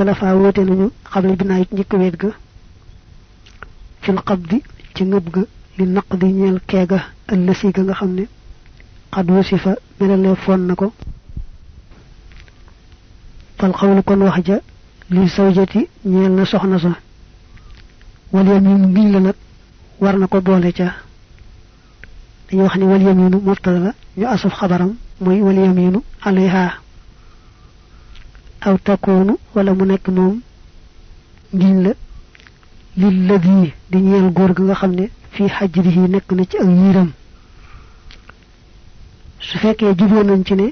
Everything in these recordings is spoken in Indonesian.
اختلفا وته نيو خبل بناي نيك ويدغا في القبض تي نوبغا للنقد نيل كيغا النسيغا غا خامني قد وصف من لا فون نكو فالقول كون وحجا لي سوجتي نيل نا سوخنا سا واليمين مين لا نك وارنا كو دولي تيا دي واخني واليمين مرتضى يؤسف خبرم موي واليمين عليها aw takkoonu wala mu nekk moom ngiñ la lil ladhi di ñeel góor gi nga xam ne fii xajrihi nekk na ci ak yiiram. su fekkee juboo nañ ci ne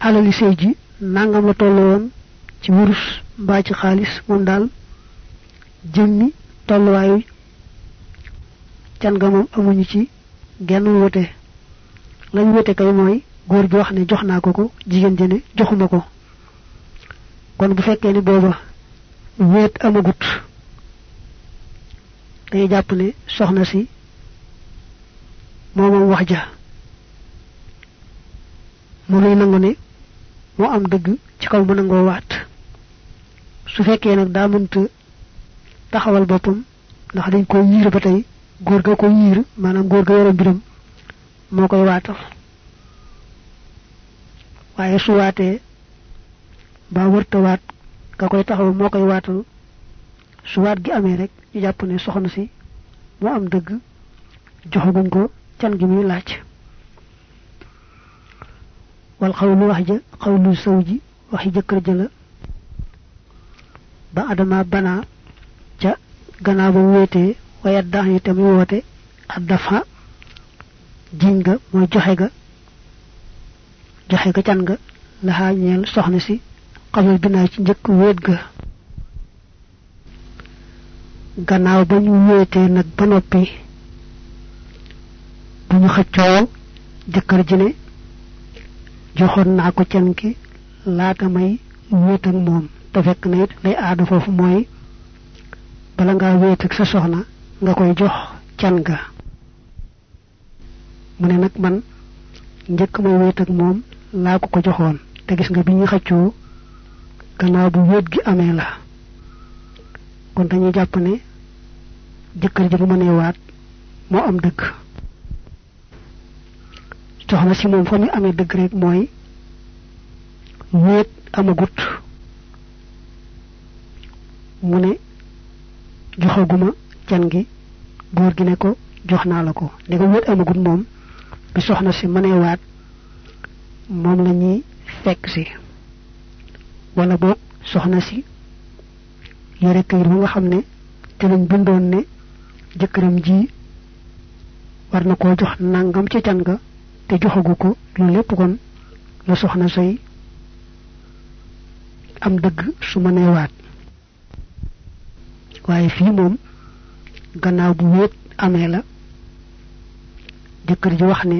alali sëy ji nangam la tollu woon ci wurus mbaa ci xaalis moom daal jëmmi tolluwaayu can nga moom amuñu ci genn wote lañ wote kay mooy góor bi wax ne jox naa ko ko jigéen ji ne joxuma ko. Kon bu fekkee ni booba wéet amagut day jàpp ne soxna si moomam wax ja mu nuy nangu ne moo am dëgg ci kaw mu nangoo waat. Su fekkee nag daa taxawal boppam ndax dañ ko yiir ba tey góor ga ko yiir maanaam góor ga yore mbiram moo koy waaye su waatee ba wërta waat ka koy taxaw moo koy waatal su waat gi amee rek ñu jàpp ne soxna si moo am dëgg joxaguñ ko can gi muy laaj. Wal xawlu wax ja xawlu saw ji waxi jëkkër ja ba adama bana ca gannaaw ba wéetee waaye dax yi tamit woote ak dafa jiñ ga mooy joxe ga joxe ga can ga laxaa ñeel soxna si xamal binaa ci njëkk wéet ga. Gannaaw ba ñu wéetee nag ba noppi bu ñu xëccoo jëkkër ji ne joxoon naa ko can ki laata may wéet ak moom. Te fekk na it lay aada foofu mooy bala ngaa wéet ak sa soxna nga koy jox can ga. Mu ne nag man njëkk may wéet ak moom laa ko ko joxoon. Te gis nga bi ñu xëccoo gannaaw bu wéet gi amee la. Kon dañuy jàpp ne jëkkër ji bu mënee waat moo am dëgg. Soxna si moom fa muy amee dëgg rek mooy wéet amagut. Mu ne joxaguma can gi góor gi ne ko jox naa la ko. Amagut moom bi soxna si mënee waat moom la ñuy fekk si. Wala boog soxna si këyit ba nga xam ne te lañ bindoon ne jëkkëram ji war na koo jox nangam ci can ga te joxagu ko loolu lépp kon la soxna say am dëgg su ma nee waat. Waaye fii moom gannaaw bu wéet amee la jëkkër ji wax ne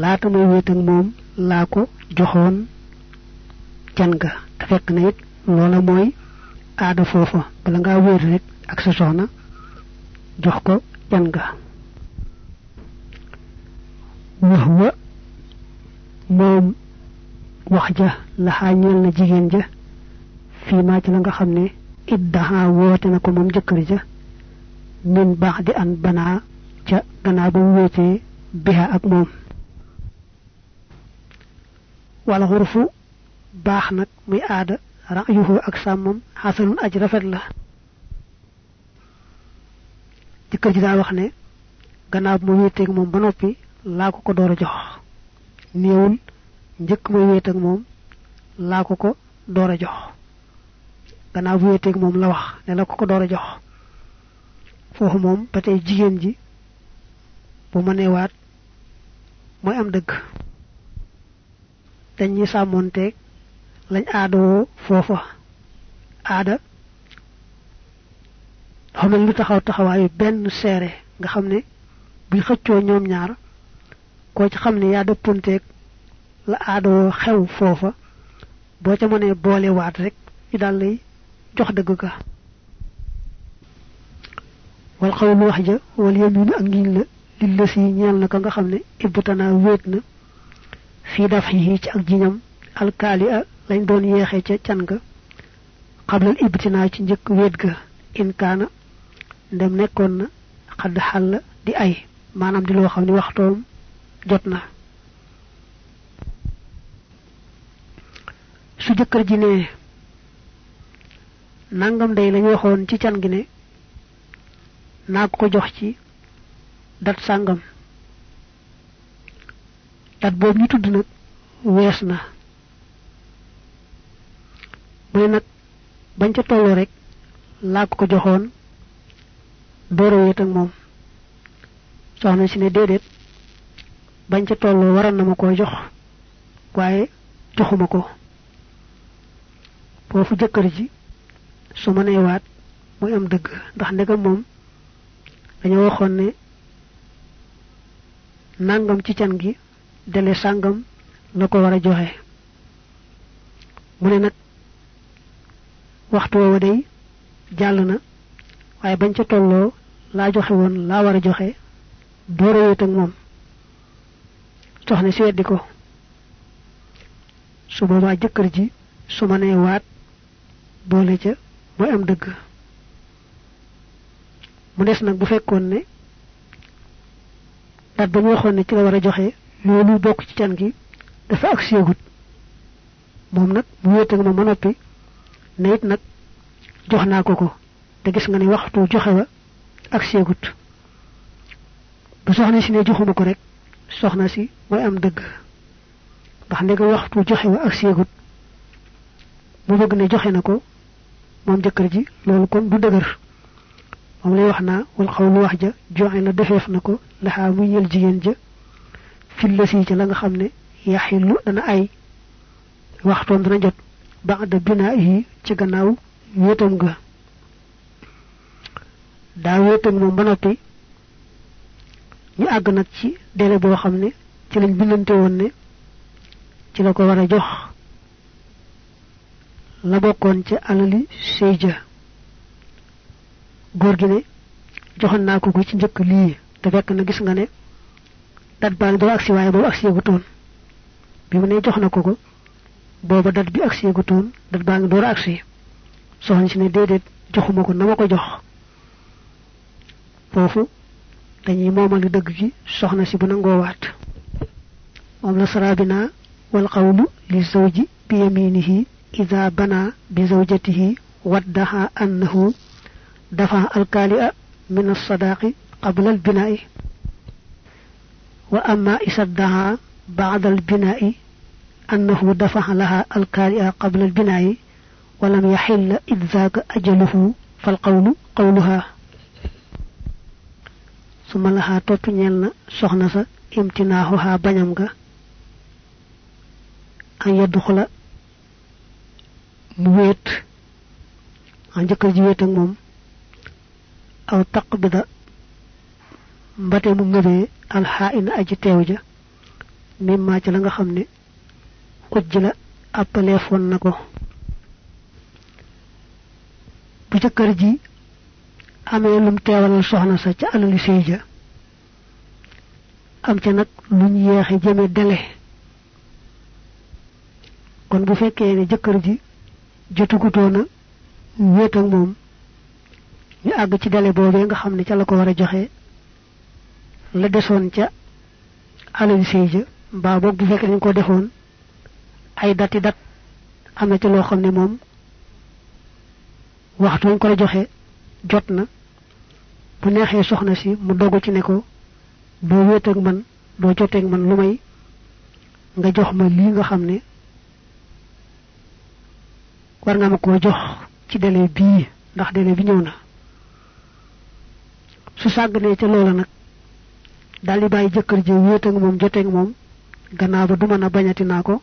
laata wéet ak moom laa ko joxoon can ga te fekk na it loola mooy aada foofa bala ngaa wéet rek ak sa soxna jox ko can ga wax wa moom wax ja laxaa ñeel na jigéen ja fii maa ci la nga xam ne iddaha woote na ko moom jëkkër ja min baax di an banaa ca gannaaw ba mu wéetee biha ak moom wala xurfu baax nag muy aada rayuhu ak sàmmam xasanun aj rafet la jëkkër ji daa wax ne gannaaw bu ma wéeteeg moom ba noppi laa ko ko door a jox néewul njëkk may wéet ak moom laa ko ko door a jox gannaaw bu wéeteeg moom la wax ne la ko ko door a jox foofu moom ba tey jigéen ji bu mënee waat mooy am dëgg dañuy sàmmoonteeg lañ aadawoo foofa. Aada. Mel lu taxaw taxawaayu benn seere nga xam ne buy xëccoo ñoom ñaar koo ci xam ne yaa dëppanteeg la aadawoo xew foofa boo ca mënee boole waat rek ñu daal lay jox dëgg ka wal xawlu wax ja wal yaminu ak ngiñ la lil la si ñeel na ka nga xam ne ibtana fii daf yi ci ak jiñam alkaali a lañ doon yeexee ca can ga. Xablal ibtinaa ci njëkk wéet ga inkaana ndem nekkoon na xadd xàll di ay maanaam di loo xam ni waxtoom jot na. Su jëkkër ji ne nangam day lañu waxoon ci can gi ne naa ko jox ci dat sàngam. Dat boobu ñu tudd nag wees na. Mu ne bañ ca tolloo rek laa ko joxoon door a wéet ak moom. Soxna si ne déedéet bañ ca tolloo waral na ma koo jox waaye joxuma ko. Foofu jëkkër ji su ma nee waat muy am dëgg. Ndax ndegam moom dañoo waxoon ne nangam ci gi dele sàngam la ko war a joxe. Mu ne nag waxtu woowa day jàll na waaye bañ ca tolloo laa joxe woon laa war a joxe door a wéet ak moom. Soxna si weddi ko su boobaa jëkkër ji su ma waat boole ca am mu bu ne ci la war a joxe loolu bokk ci can gi dafa ak séegut moom nag mu wéet ak ma ma noppi ne it nag jox naa ko ko te gis nga ne waxtu joxe wa ak séegut bu soxna si ne joxuma ko rek soxna si mooy am dëgg ndax ndega waxtu joxe wa ak séegut mu bëgg ne joxe na ko moom jëkkër ji loolu kon du dëgër moom lay wax naa wal xawlu wax ja joxe na defeef na ko laxaa muy ñël jigéen ja fil la sii ca la nga xam ne yaxillu dana ay waxtoom dana jot ba'da binaahi ci gannaaw wéetam ga. Daa wéetam moom ba noppi ñu àgg nag ci délai boo xam ci lañ bindante woon ne ci la ko war jox la bokkoon ca alali sëy ja. Góor gi ne joxoon naa ko ko ci te fekk na gis nga ne dat baa ngi door agsi waaye boobu agsi yegutoon bi mu ne jox na ko ko booba dat bi agsi yegutoon dat baa ngi door agsi soxna si ne déedéet joxuma ko na ma ko jox foofu dañuy moomali dëgg gi soxna si bu nangoo waat moom la sarabina wal qawlu li zawji bi yaminihi ida bana bi zawjatihi waddaha annahu dafa alkaali'a min alsadaqi qabla albinaa'i وأما إذا ادعى بعد البناء أنه دفع لها الكارئة قبل البناء ولم يحل إذ ذاك أجله فالقول قولها. ثم لها توب نيل سخنا سا امتناعها أن يدخل مويت. أن جكر جويت أو تقبض mbate mu ngëbee alxaa'ina aji teew ja mimma ci la nga xam ne ujj la appaleefoon na ko bu jëkkër ji amee lum teewalal soxna sa ca alali sëy ja am ca nag luñ yeexe jëme dele kon bu fekkee ne jëkkër ji jotugutoona wéet ak moom ñu àgg ci dele boobee nga xam ne ca la ko war a joxe la desoon ca alali sëy ja mbaa boog bu fekkee dañ ko defoon ay dati dat am na ca loo xam ne waxtu ko la joxe jot na. Bu neexee soxna si mu dogu ci ne ko doo wéet ak man doo joteeg man lu nga jox ma lii nga xam war nga ma jox ci délai bii ndax délai bi ñëw na. Su daal di bàyyi jëkkër ji wéet ak moom joteeg moom gannaaw ba du mën a bañati naa ko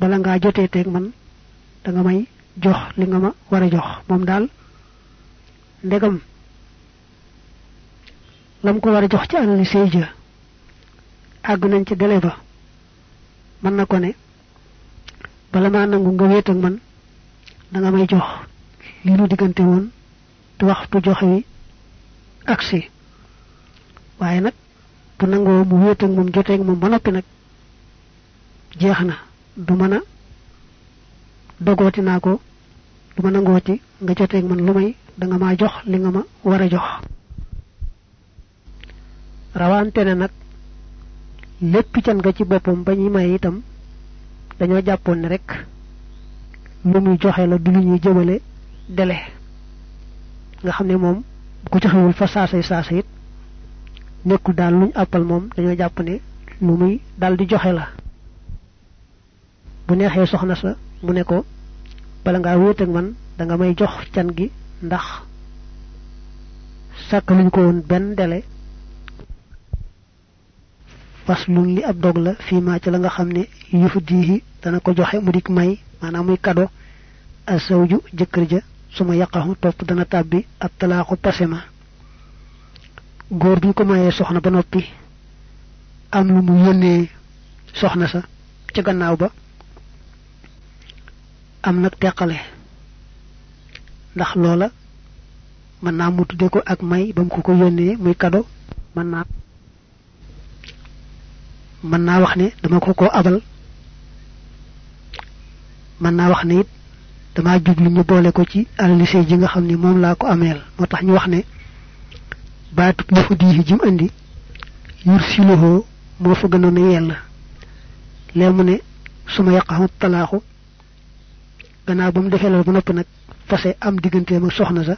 bala ngaa jotee teeg man da nga may jox li nga ma war a jox. Moom daal ndegam lam ko war a jox ci alali sëy ja nañ ci délai ba. Mën na ko bala maa nangu nga wéet ak man da nga may jox li nu woon te waxtu waaye nag bu nangoo mu wéet ak moom joteeg moom ba noppi nag jeex du mën a dogooti naa ko. Du ma nangooti nga joteeg man lu may da nga maa jox li nga ma war a jox. Rawante ne nag can nga ci boppam ba may itam ne rek lu muy joxe la du ñuy jëmale dele. Nga xam ne moom bu ko joxewul fa saasa it nekkul daal luñ àppal moom dañoo jàpp ne lu muy dal di joxe la. bu neexee soxna sa mu ne ko bala ngaa wéet ak man da nga may jox can gi ndax sàkkaluñ ko woon benn dele. faslun li ab dog la fii maa ci la nga xam ne yufu diihi dana ko joxe mu may maanaam muy kado asawju jëkkër ja suma yaqaxu topp dana tàbbi ab talaaxu pasema góor bi ko mayee soxna ba noppi am lu mu yónnee soxna sa ca gannaaw ba. Am nag teqale ndax loola mën naa mu tudde ko ak may ba mu ko ko yónnee muy kado mën naa mën naa wax ne dama ko ko abal. Mën naa wax ne dama jublu ñu boole ko ci alali ji nga xam ne moom ko ameel. Moo ñu wax ne baatub ñëfu diixi jim andi yur siluhoo moo fa gënoon a yell. Lee mu ne suma ba mu fase am digganteem ak soxna sa.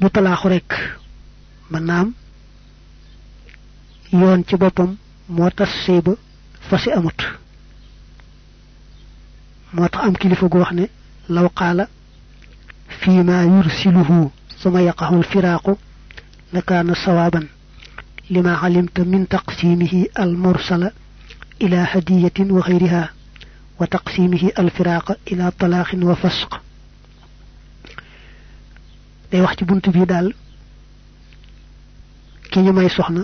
Du talaaxu rek mën naa am yoon ci boppam ba fase amut. Moo tax am kilifa gu wax ne law yursiluhu ثم يقع الفراق لكان صوابا لما علمت من تقسيمه المرسل إلى هدية وغيرها وتقسيمه الفراق إلى طلاق وفسق day wax ci bunt bi daal ki ñu may soxna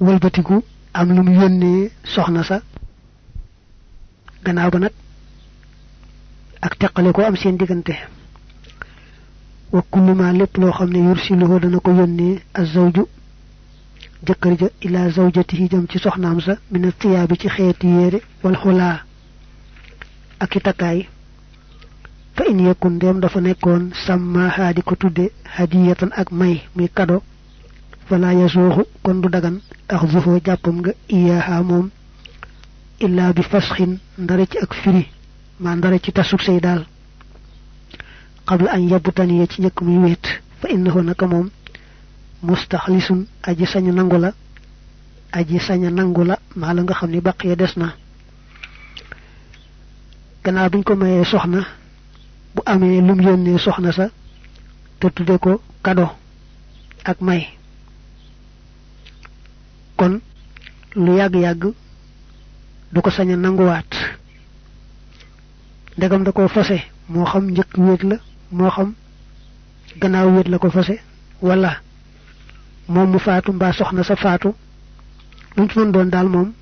wëlbatiku am lu mu yónnee soxna sa gannaaw ba nag ak teqale ko am seen diggante وكل ما لب لو خمني يرسله دنكو يوني الزوج جكر جا إلى زوجته جام سي سخنام سا من الثياب سي خيتي يري والخلا. أكي تاكاي فإن يكون ديم دا فا نيكون سما هادي كو تودي هدية أك ماي مي كادو. فلا يسوخ كون دو دغان أخذه جابم غا إياها موم. إلا بفسخ ندرتي أك فري ما ندرتي تاسوك سي دال qabla an yabutaniya ci njëkk muy wéet fa innahu naka moom mustaxlisun aji sañu nangu la aji saña nangu la maa la nga xam ni baq ya des na. Gannaaw biñ ko mayee soxna bu amee lum yónnee soxna sa te tudde ko kado ak may. Kon lu yàgg-yàgg du ko sañ a nanguwaat. Ndegam da ko fase moo xam njëkk la moo xam gannaaw wéet la ko fase wala moom mu faatu mbaa soxna sa faatu lu ci doon daal moom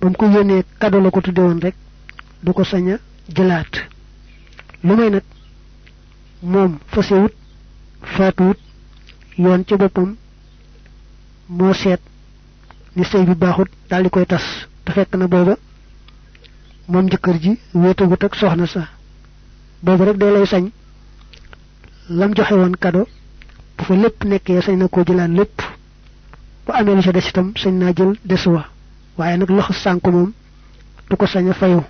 ba mu ko yónnee kado la ko tudde woon rek du ko sañ a jëlaat. lu may nag moom fasewut faatuwut yoon ci boppam moo seet ni sëy bi baaxut daal di koy tas fekk na booba moom jëkkër ji ak soxna sa boobu rek day lay sañ lam joxe woon kado bu fa lépp nekkee sañ na koo jëlaat lépp bu amee lu ca des itam sañ naa jël des wa waaye nag loxo sànk moom du ko sañ fayu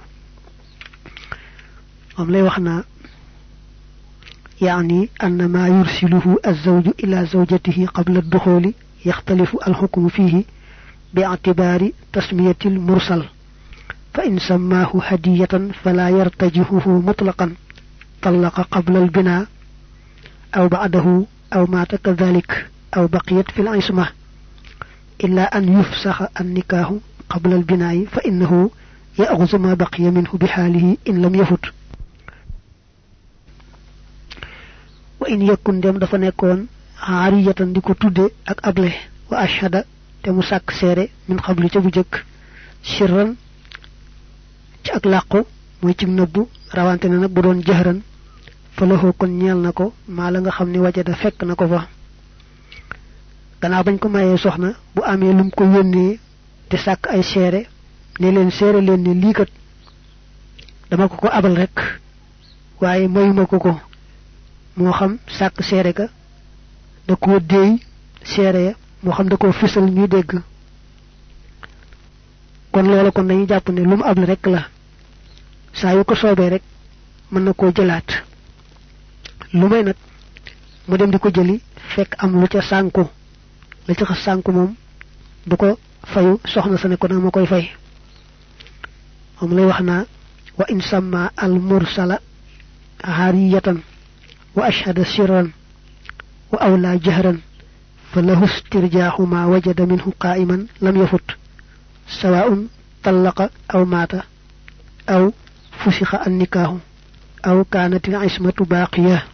moom lay wax naa يعني أن ما يرسله الزوج إلى زوجته قبل الدخول يختلف الحكم فيه باعتبار تسمية المرسل فإن سماه هدية فلا يرتجهه مطلقا طلق قبل البناء أو بعده أو مات كذلك أو بقيت في العصمة إلا أن يفسخ النكاح قبل البناء فإنه يأغز ما بقي منه بحاله إن لم يفت. وإن يكن دم دفنكون نيكون عارية ديكو تودي أك أبله وأشهد تمو ساك سيري من قبل تبجك سرا ci نبو làqu نبو cim nëbbu fa laxoo kon ñeel na ko maa la nga xam ne wajada fekk na ko fa gannaaw bañ ko mayee soxna bu amee lum ko yónnee te sàkk ay seere ne leen seere leen ne lii kat dama ko ko abal rek waaye mayuma ko ko moo xam sàkk seere ka da koo déey seere ya moo xam da koo fisal ñuy dégg kon loola kon dañuy jàpp ne lu mu able rek la saa yu ko soobee rek mën na koo jëlaat lu may nag mu dem di ko jëli fekk am lu ca sànku la ca sànku moom du ko fayu soxna sa ne ko ma koy fay moom lay wax naa wa in samma al mursala hariyatan wa ashhada sirran wa awla jahran فله استرجاح ما وجد منه قائما لم يفت سواء طلق أو مات أو فسخ النكاه أو كانت العصمة باقية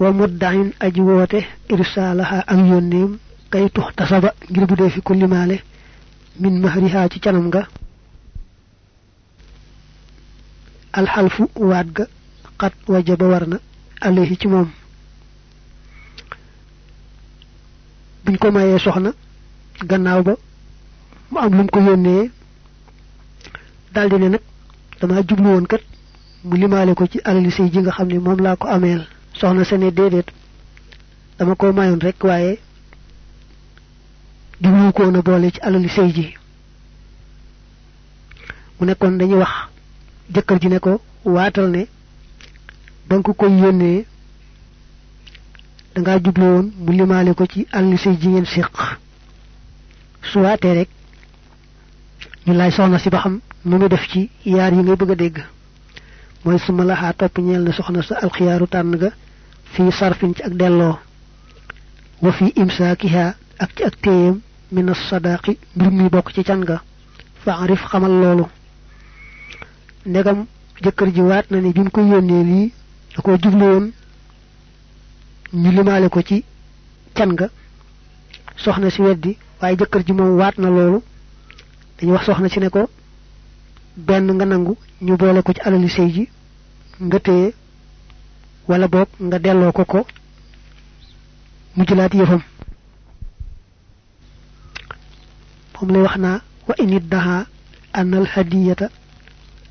ومدع أجوته إرسالها أم يونيم كي تحتسب غير في كل ماله من مهرها ci canam ga alxalfu waat ga xat wajaba war na alayhi ci moom buñ ko mayee soxna gannaaw ba mu am lu ko yónnee daldi ne nag dama jublu woon kat mu limaale ko ci alali sëy ji nga xam ne moom laa ko ameel soxna sa ne déedéet dama ko mayoon rek waaye jublu ko na boole ci alali sëy ji. Mu nekkoon dañuy wax jëkkër ji ne ko waatal ne ko koy yónnee da nga jublu woon mu limaale ko ci alali sëy ji ngeen séq. Su waatee rek ñu laaj soxna si ba xam nu def ci yaar yi ngay bëgg dégg. Na soxna sa alxiyaaru tànn ga fii sarfin ci ak delloo wa fi imsaakiha ak ci ak téyam min sadaqi mbir mi bokk ci can ga. Fa arif xamal loolu. Ndegam jëkkër ji waat na ne bi mu ko yónnee lii da koo jublu woon ñu limaale ko ci soxna si weddi waaye jëkkër ji moom waat na loolu. Dañu wax soxna si ne ko benn nga nangu ñu boole ko ci alali sëy ji nga wala boog nga delloo ko ko mu yëfam moom lay wax naa wa in iddaha an al hadiyata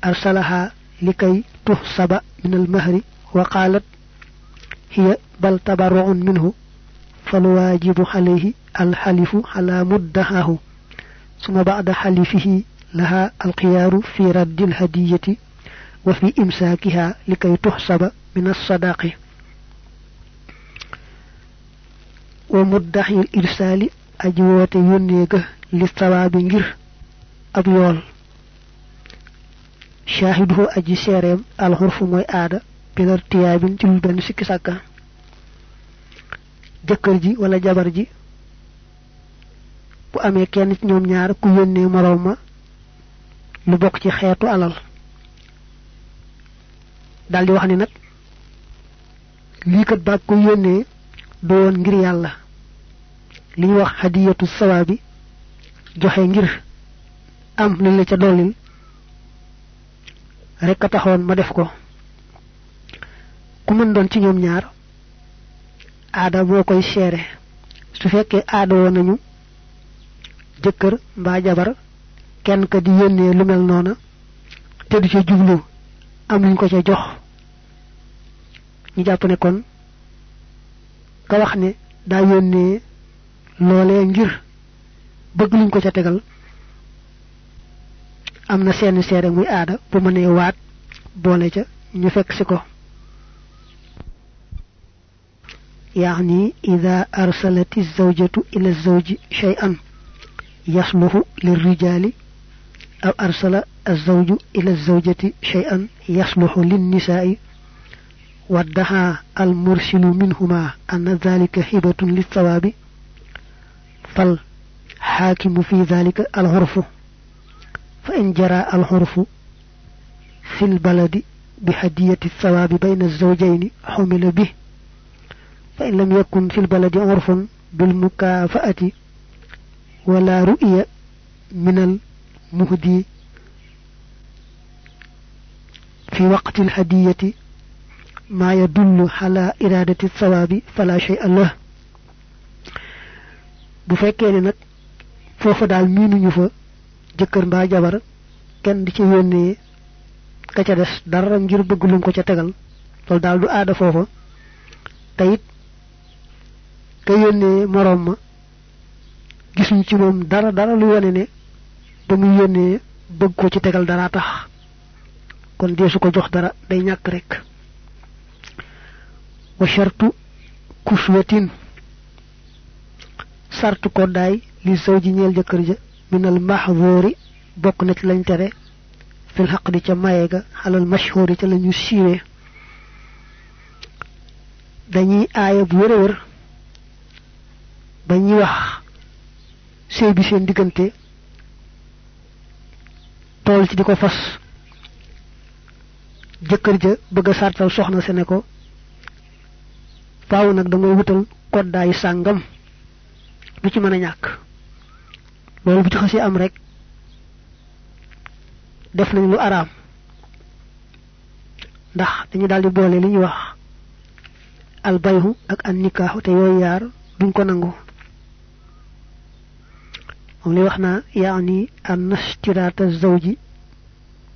arsalaha likay tuhsaba min al mahri wa qalat hiya bal tabarru'un minhu فالواجب عليه الحلف على مدهاه ثم بعد حلفه لها القيار في رد الهدية وفي إمساكها لكي تحسب من الصداق ومدعي الإرسال أجوات ينيك للثواب غير أبيول شاهده أجي سيرم الحرف موي آدا بلا ارتياب تلو بن ساكا. jëkkër ji wala jabar bu amee kenn ci ñoom ñaar ku yónnee moroom lu bokk ci xeetu alal wax ni lii kat baag ko yónnee du woon ngir yàlla. li wax hadiyatu sawaabi joxe ngir am li la ca dollil rek taxoon ma def ko. ku mën doon ci ñoom ñaar aada moo koy seere. su fekkee aada woon nañu jëkkër mbaa jabar kenn ka di yónnee lu mel noona te du ca jublu am luñ ko ca jox ñu jàpp ne kon ka wax ne daa yónnee loolee ngir bëgg luñ ko ca tegal am na seen seere muy aada bu mënee waat boole ca ñu fekk si ko يعني إذا أرسلت الزوجة إلى الزوج شيئا يصلح للرجال أو أرسل الزوج إلى الزوجة شيئا يصلح للنساء وادعى المرسل منهما أن ذلك هبة للثواب فالحاكم في ذلك العرف. فإن جرى العرف في البلد بهدية الثواب بين الزوجين حمل به. فإن لم يكن في البلد عرف بالمكافأة ولا رؤية من المهدي في وقت الهدية ما يدل على إرادة الثواب فلا شيء له bu fekkee ne nag foofa daal miinuñu fa jëkkër mbaa jabar kenn di ci yónnee ka ca des dara ngir bëgg lum ko ca tegal loolu daal du aada foofa te it ka yónnee moroom ma gisuñ ci moom dara dara lu wane ne ba muy yónnee bëgg ko ci tegal dara tax kon deesu ko jox dara day ñàkk rek minal mahzuri bokk na ci lañ tere fil xaq di ca maye ga xalal mashhuri ca lañu siiwee dañuy aaya bu wér a wér ba ñuy wax sëy bi seen diggante tool ci di ko fas jëkkër ja bëgg a sartal soxna se ne ko faaw nag damay wutal koddaay sàngam du ci mën a ñàkk. Loolu bu ci xasee am rek def nañ lu araam. Ndax dañu daal di boole li ñuy wax albayhu ak an nikaaxu te yooyu yaar duñ ko nangu. Moom li wax naa yaani an nastiraata zawji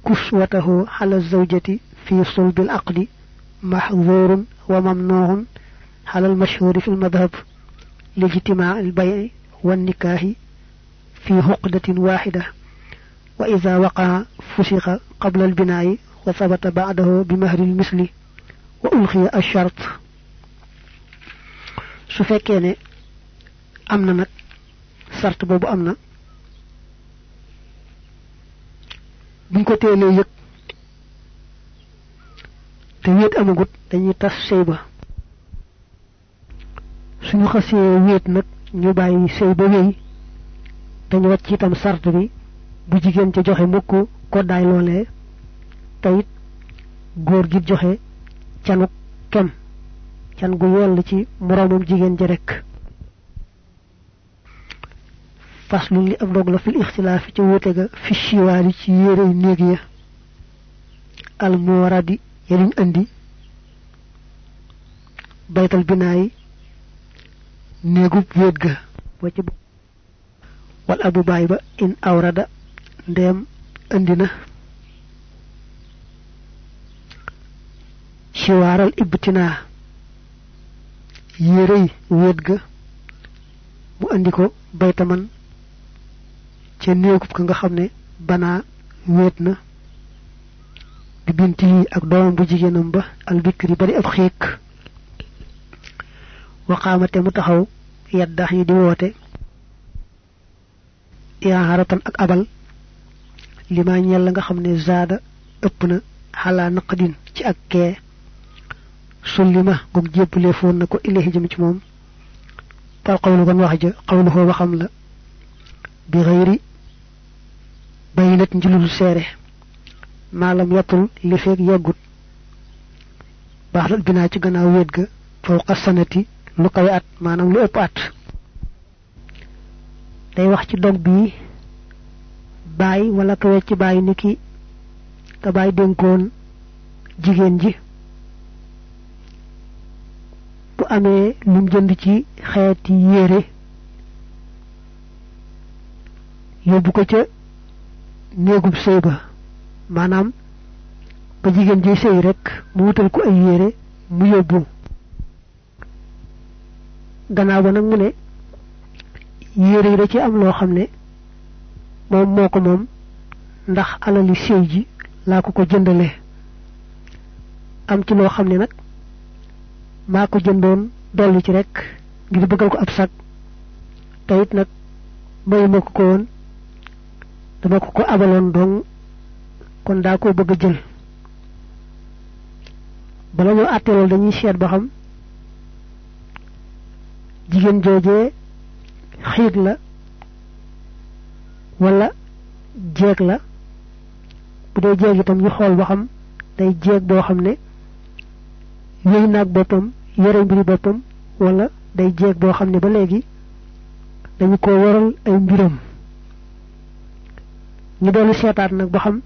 kuswatahu xala zawjati fi sulbil aqdi maxdurun wa mamnuun على المشهور في المذهب لاجتماع البيع والنكاح في عقدة واحدة وإذا وقع فسخ قبل البناء وثبت بعده بمهر المثل وألغي الشرط. su fekkee ne am na nag sart boobu am na buñ ko teelee yëg te ñu it dañuy tas sey ba. Suñu xasee wéet nag ñu bàyyi sëy ba wéy dañu wàcc itam sart bi bu jigéen ca joxe mukk koddaay loolee te it góor gi joxe canuk kem can gu yell ci moroomam jigéen ji rek faslu li ab dog la fil ixtilaafi ca wuute ga fi shiwaali ci yérey néeg ya almooradi yeliñ andi baytal binaayi néegub wéet ga. Boo ci wal abu baay ba in awrada ndeem indi na. Shiwaaral ibtinaa yérey wéet ga. Mu andi ko baytaman ca néegub ka nga xam ne banaa wéet na. Di bint yi ak doomam bu jigéenam ba albikri bari ab xiik وقامت متخو يده دي ووتي يا هرطن اك لما نيل لغا خمني زاد اپنا على نقدين تي اك سلمة غوك جيب ليفون نكو إليه جمج موم فالقول غن واحجة قوله وخم لا بغير بينة جلول سيرة ما لم يطل لفيق يغد بحر البناء جغن فوق السنة lu kawe at maanaam lu ëpp at. Day wax ci dog bii bàyyi wala kawe ci bàyyi ni ki ka bàyyi dénkoon jigéen ji. Bu amee lum jënd ci xeeti yére yóbbu ko ca néegub sëy ba. Ji rek mu wutal ko ay yére mu gannaaw ba nag mu ne yére yi da ci am loo xam ne moom moo ko moom ndax alali sëy ji laa ko ko jëndale. am ci loo xam ne nag maa ko jëndoon dolli ci rek ngir bëggal ko ab sag. te it nag ma ko ko woon dama ko ko abaloon dong kon daa koo bëgg jël. Bala ñoo àtte dañuy seet ba xam jigéen joojee xiig la wala jeeg la. Bu dee jeeg itam ñu xool ba xam day jeeg boo xam ne yooyu naag boppam yore wala day jeeg boo xam ne ba léegi dañu ko waral ay mbiram. Ñu doon seetaat nag ba xam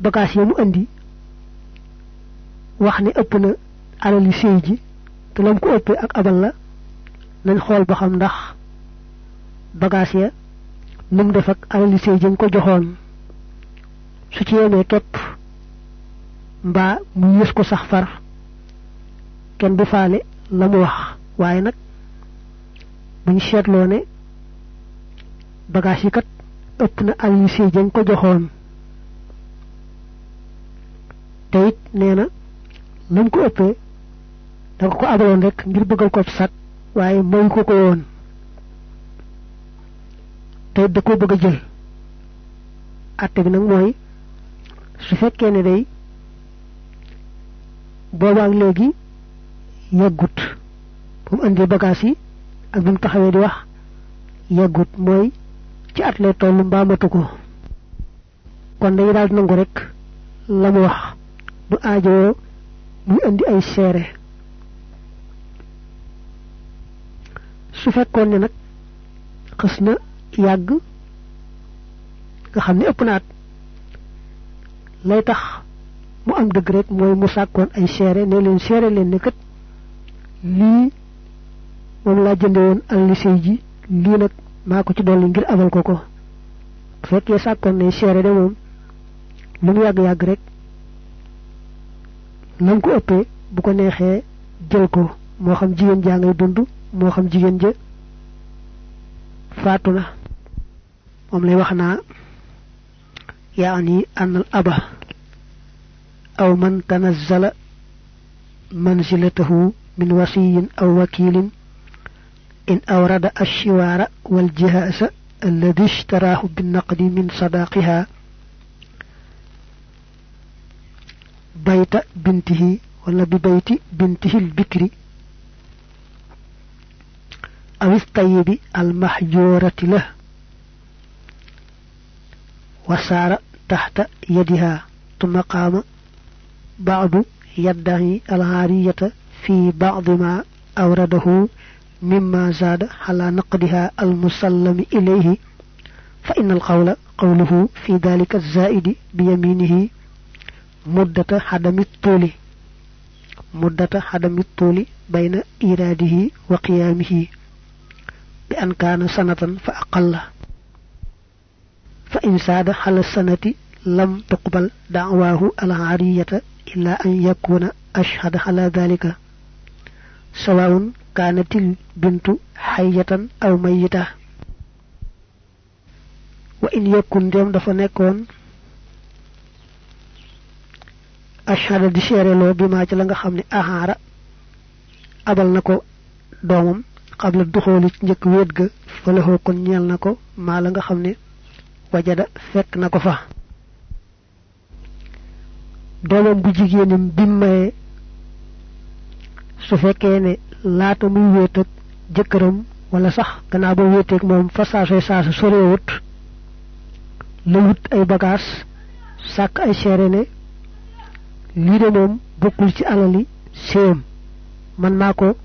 bagaas ya mu indi wax ne ëpp na alali sëy ji te lam ko ëppee ak abal la nañ xool ba xam ndax bagaas ya num def ak alali sey jëm ko joxoon. Su ci yemee képp mbaa mu yës ko sax far kenn du faale la mu wax. Waaye nag buñ seetloo ne bagage yi kat ëpp na ko joxoon. Te it nee na ko ëppee da ko abaloon rek ngir bëggal ko waaye mayu ko ko woon. Te da ko bëgg a jël. Atte bi nag mooy su fekkee ne day boobaak léegi yeggut bu mu andi bagage yi ak bi mu taxawee di wax yeggut mooy ci at lay toll mbaamatu ko. Kon day daal nangu rek la mu wax. Du muy andi ay seere su fekkoon ne nag xës na yàgg nga xam ne ëpp naat lay tax mu am dëgg rek mooy mu sàkkoon ay seere ne leen seere leen ne kat lii moom laa jënde woon alli sëy ji lii nag maa ko ci dolli ngir abal ko ko. Bu fekkee sàkkoon ne seere de moom lu mu yàgg-yàgg rek nam ko ëppee bu ko neexee jël ko. Moo xam jigéen jaa ngay dund moo xam jigéen ja faatu na. moom lay wax naa يعني أن الأب أو من تنزل منزلته من وصي أو وكيل إن أورد الشوار والجهاز الذي اشتراه بالنقد من صداقها بيت بنته ولا ببيت بنته البكر أو الطيب المحجورة له. وسار تحت يدها ثم قام. بعض يدعي العارية في بعض ما أورده مما زاد على نقدها المسلم إليه. فإن القول قوله في ذلك الزائد بيمينه مدة عدم الطول مدة عدم الطول بين إراده وقيامه. بأن كان سنة فأقل. فإن ساد على السنة لم تقبل دعواه العارية إلا أن يكون أشهد على ذلك. سواء كانت البنت حية أو ميتة. وإن يكن ديم دفا نيكون أشهد دي سيرلو بما nga xamni ahara abal nako domam qabla dukhuli ñeuk wet ga fa la kon ñeel nako ma la nga xamni wajada fekk nako fa. Domam bu jigéenam bi maye su fekkee ne laata muy wéet ak jëkkëram wala sax gannaaw ba wéeteeg moom fa saasooy saasa sorewut la wut ay bagaas sàkk ay alali séem man ko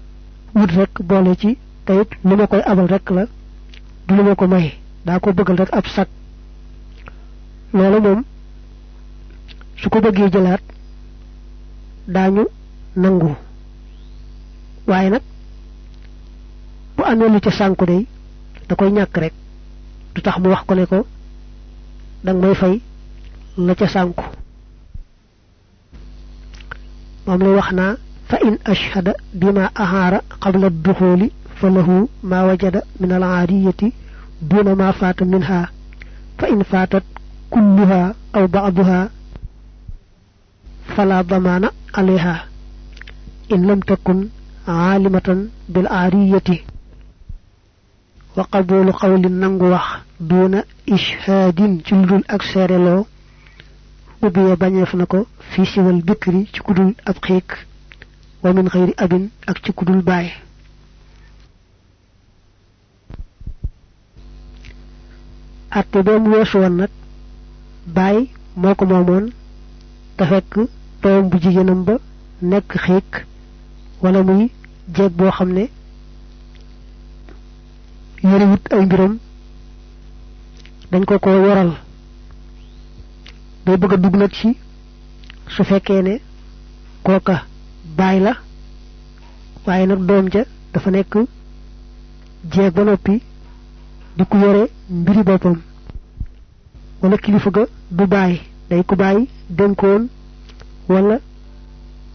wut rek boole ci tayit lu ma koy abal rek la du lu ma ko may daa ko bëggal rek ab sag. Loolu moom su ko bëggee jëlaat daañu nangu. Waaye nag bu amee lu ca sànku day da koy ñàkk rek. Du tax mu wax ko ne ko dang may fay la ca sànku. Moom lay wax naa فإن أشهد بما أهار قبل الدخول فله ما وجد من العارية دون ما فات منها فإن فاتت كلها أو بعضها فلا ضمان عليها إن لم تكن عالمة بالعارية. وقبول قول ننغوح دون إشهاد جلد أكسر لو وبيا بانيف في سوى البكري تكدل أبقيك wa min xeyri abin ak ci kudul bay atte doom weesu woon nag bay moo ko moomoon te fekk doom bu jigéenam ba nekk xiik wala muy jeeg boo xam ne yërewut ay mbiram dañ ko ko day bëgg ci su ne baay la waaye nag doom ja dafa nekk jeeg ba di ku yore mbiri boppam. Wala kilifa ga du bàyyi day ko bàyyi dénkoon wala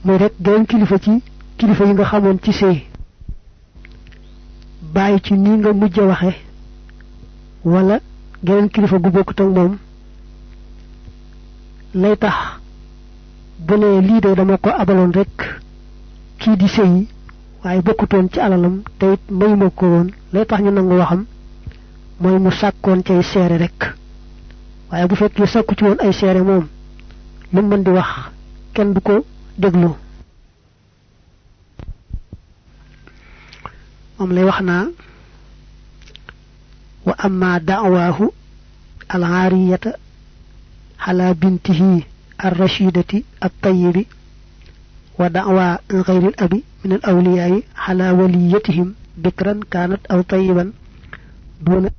muy rek geneen kilifa ci kilifa yi nga xamoon ci sëy bàyyi ci ni nga mujj waxe wala geneen kilifa gu bokkut ak moom. Lay tax bu lii de dama ko abaloon rek ci di sëyi waaye bokkutoon ci alalam te it may ma won woon. Lay tax ñu nang waxam moy mu sakkon ci séré rek. Waye bu fekkee sakku ci won ay séré mom lu mën di wax kenn du ko deglu moom lay waxna wa amma da'wahu al-ariyata ala bintihi ar-rashidati at-tayyibi ودعوى غير الأب من الأولياء على وليتهم. بكرا كانت أو طيبا دون